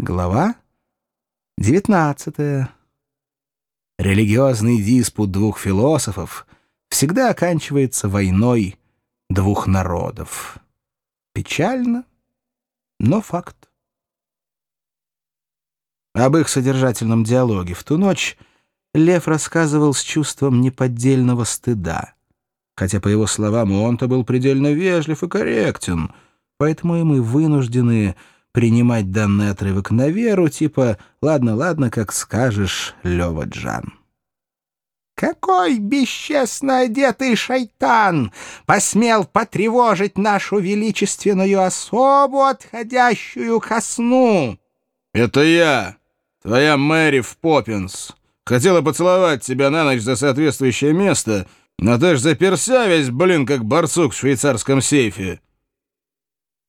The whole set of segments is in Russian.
Глава 19. Религиозный диспут двух философов всегда оканчивается войной двух народов. Печально, но факт. Об их содержательном диалоге в ту ночь Лев рассказывал с чувством неподдельного стыда. Хотя, по его словам, он-то был предельно вежлив и корректен, поэтому и мы вынуждены принимать данный отрывок на веру, типа «Ладно, ладно, как скажешь, Лёва Джан». «Какой бесчестно одетый шайтан посмел потревожить нашу величественную особу, отходящую ко сну?» «Это я, твоя Мэри в Поппинс. Хотела поцеловать тебя на ночь за соответствующее место, но ты ж заперся весь, блин, как барсук в швейцарском сейфе».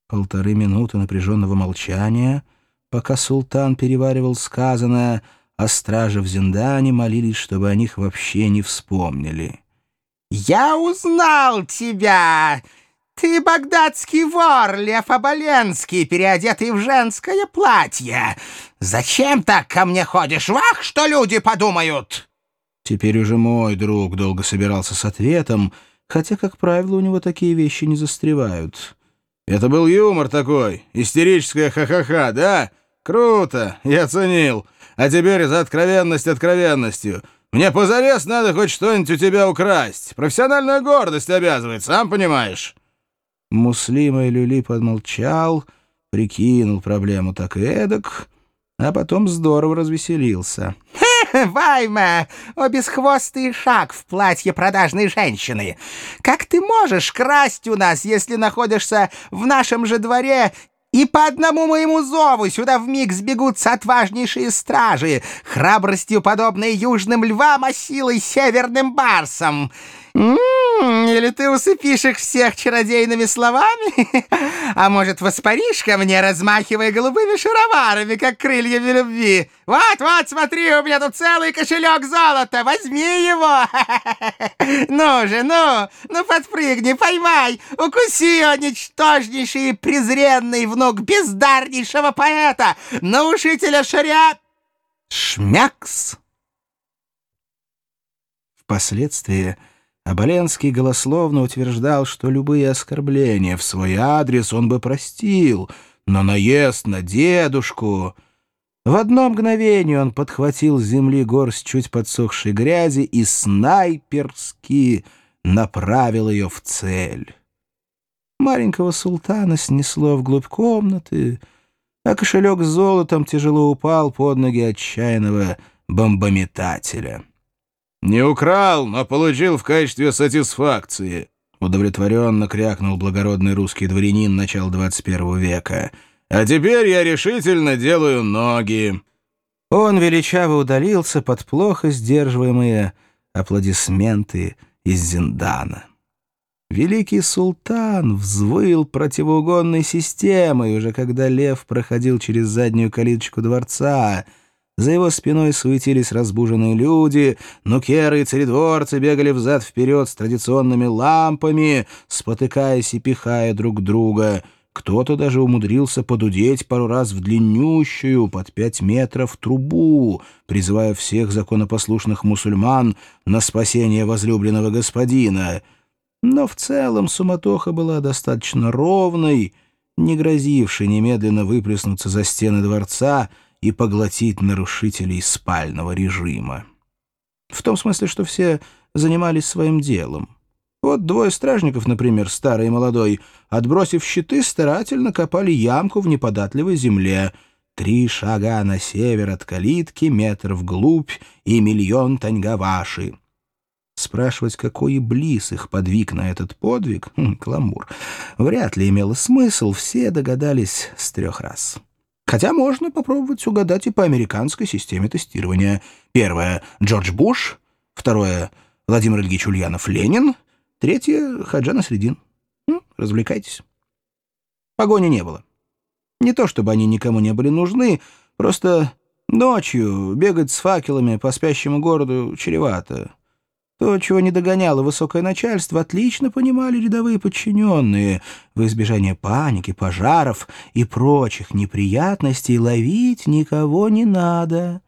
Полторы минуты напряженного молчания, пока султан переваривал сказанное, а стражи в Зиндане молились, чтобы о них вообще не вспомнили. «Я узнал тебя! Ты багдадский вор, Лев Оболенский, переодетый в женское платье! Зачем так ко мне ходишь? Вах, что люди подумают!» Теперь уже мой друг долго собирался с ответом, хотя, как правило, у него такие вещи не застревают. Это был юмор такой, истерическое ха-ха-ха, да? Круто, я оценил. А теперь за откровенность откровенностью. Мне позарез надо хоть что-нибудь у тебя украсть. Профессиональная гордость обязывает, сам понимаешь». Муслима и Люли подмолчал, прикинул проблему так эдак, а потом здорово развеселился. Вайма, о шаг в платье продажной женщины! Как ты можешь красть у нас, если находишься в нашем же дворе и по одному моему зову сюда вмиг сбегутся отважнейшие стражи, храбростью подобные южным львам, а силой северным барсам. М -м, или ты усыпишь их всех чародейными словами? А может, воспаришь ко мне, размахивая голубыми шароварами, как крыльями любви? Вот-вот, смотри, у меня тут целый кошелек золота, возьми его! Ну же, ну, ну подпрыгни, поймай, укуси, о ничтожнейший и презренный внук бездарнейшего поэта, наушителя шаря... Шмякс! Впоследствии... Оболенский голословно утверждал, что любые оскорбления в свой адрес он бы простил, но наезд на дедушку... В одно мгновение он подхватил с земли горсть чуть подсохшей грязи и снайперски направил ее в цель. Маленького султана снесло вглубь комнаты, а кошелек с золотом тяжело упал под ноги отчаянного бомбометателя. «Не украл, но получил в качестве сатисфакции», — удовлетворенно крякнул благородный русский дворянин начала 21 века. «А теперь я решительно делаю ноги». Он величаво удалился под плохо сдерживаемые аплодисменты из Зиндана. Великий султан взвыл противоугонной системой, уже когда лев проходил через заднюю калиточку дворца — за его спиной суетились разбуженные люди, нукеры и царедворцы бегали взад-вперед с традиционными лампами, спотыкаясь и пихая друг друга. Кто-то даже умудрился подудеть пару раз в длиннющую, под пять метров, трубу, призывая всех законопослушных мусульман на спасение возлюбленного господина. Но в целом суматоха была достаточно ровной, не грозившей немедленно выплеснуться за стены дворца — и поглотить нарушителей спального режима. В том смысле, что все занимались своим делом. Вот двое стражников, например, старый и молодой, отбросив щиты, старательно копали ямку в неподатливой земле. Три шага на север от калитки, метр вглубь и миллион таньгаваши. Спрашивать, какой близ их подвиг на этот подвиг, хм, кламур, вряд ли имело смысл, все догадались с трех раз. Хотя можно попробовать угадать и по американской системе тестирования. Первое — Джордж Буш. Второе — Владимир Ильич Ульянов-Ленин. Третье — Хаджана Средин. Ну, развлекайтесь. Погони не было. Не то чтобы они никому не были нужны, просто ночью бегать с факелами по спящему городу чревато. То, чего не догоняло высокое начальство, отлично понимали рядовые подчиненные. В избежание паники, пожаров и прочих неприятностей ловить никого не надо.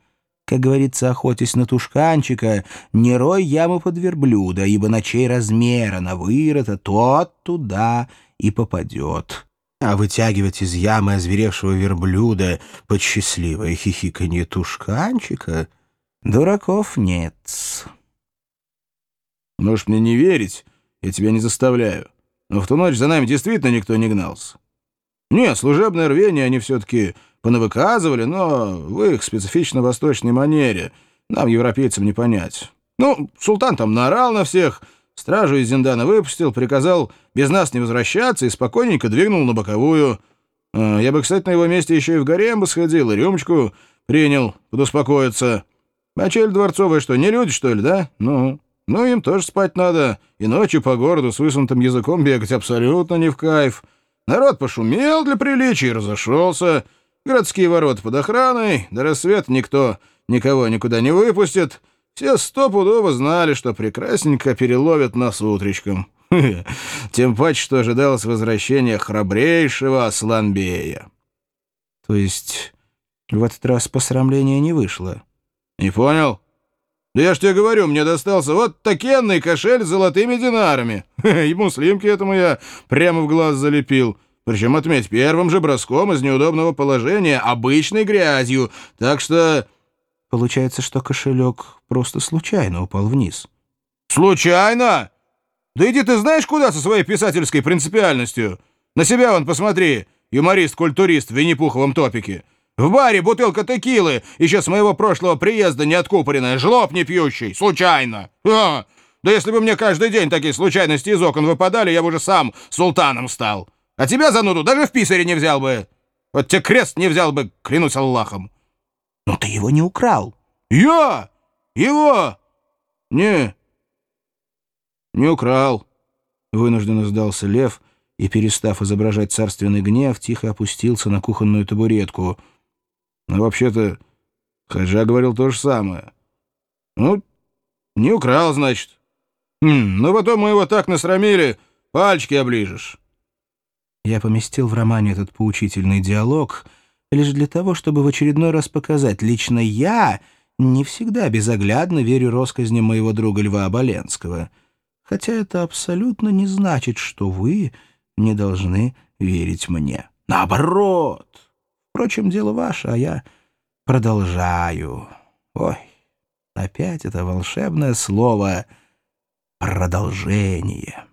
Как говорится, охотясь на тушканчика, не рой яму под верблюда, ибо на чей размера на вырыта, тот туда и попадет. А вытягивать из ямы озверевшего верблюда под счастливое хихиканье тушканчика дураков нет». Можешь мне не верить, я тебя не заставляю. Но в ту ночь за нами действительно никто не гнался. Нет, служебное рвение они все-таки понавыказывали, но в их специфично-восточной манере нам, европейцам, не понять. Ну, султан там наорал на всех, стражу из Зиндана выпустил, приказал без нас не возвращаться и спокойненько двигнул на боковую. А, я бы, кстати, на его месте еще и в гарем бы сходил, и рюмочку принял, подуспокоиться. А чель дворцовая что, не люди, что ли, да? Ну... Ну, им тоже спать надо, и ночью по городу с высунутым языком бегать абсолютно не в кайф. Народ пошумел для приличия и разошелся. Городские ворота под охраной, до рассвета никто никого никуда не выпустит. Все стопудово знали, что прекрасненько переловят нас утречком. Тем паче, что ожидалось возвращения храбрейшего Асланбея. То есть в этот раз посрамление не вышло? Не понял? Да я ж тебе говорю, мне достался вот такенный кошель с золотыми динарами. И муслимки этому я прямо в глаз залепил. Причем, отметь, первым же броском из неудобного положения, обычной грязью. Так что... Получается, что кошелек просто случайно упал вниз. Случайно? Да иди ты знаешь куда со своей писательской принципиальностью? На себя вон посмотри, юморист-культурист в винни-пуховом топике. В баре бутылка текилы, еще с моего прошлого приезда не откупоренная, жлоб не пьющий, случайно. А, да если бы мне каждый день такие случайности из окон выпадали, я бы уже сам султаном стал. А тебя, зануду, даже в писаре не взял бы. Вот тебе крест не взял бы, клянусь Аллахом. Но ты его не украл. Я? Его? Не, не украл. Вынужденно сдался Лев и, перестав изображать царственный гнев, тихо опустился на кухонную табуретку — но вообще-то Хаджа говорил то же самое. Ну, не украл, значит. Хм, ну потом мы его так насрамили, пальчики оближешь. Я поместил в романе этот поучительный диалог лишь для того, чтобы в очередной раз показать, лично я не всегда безоглядно верю россказням моего друга Льва Оболенского, хотя это абсолютно не значит, что вы не должны верить мне. Наоборот! Впрочем, дело ваше, а я продолжаю. Ой, опять это волшебное слово «продолжение».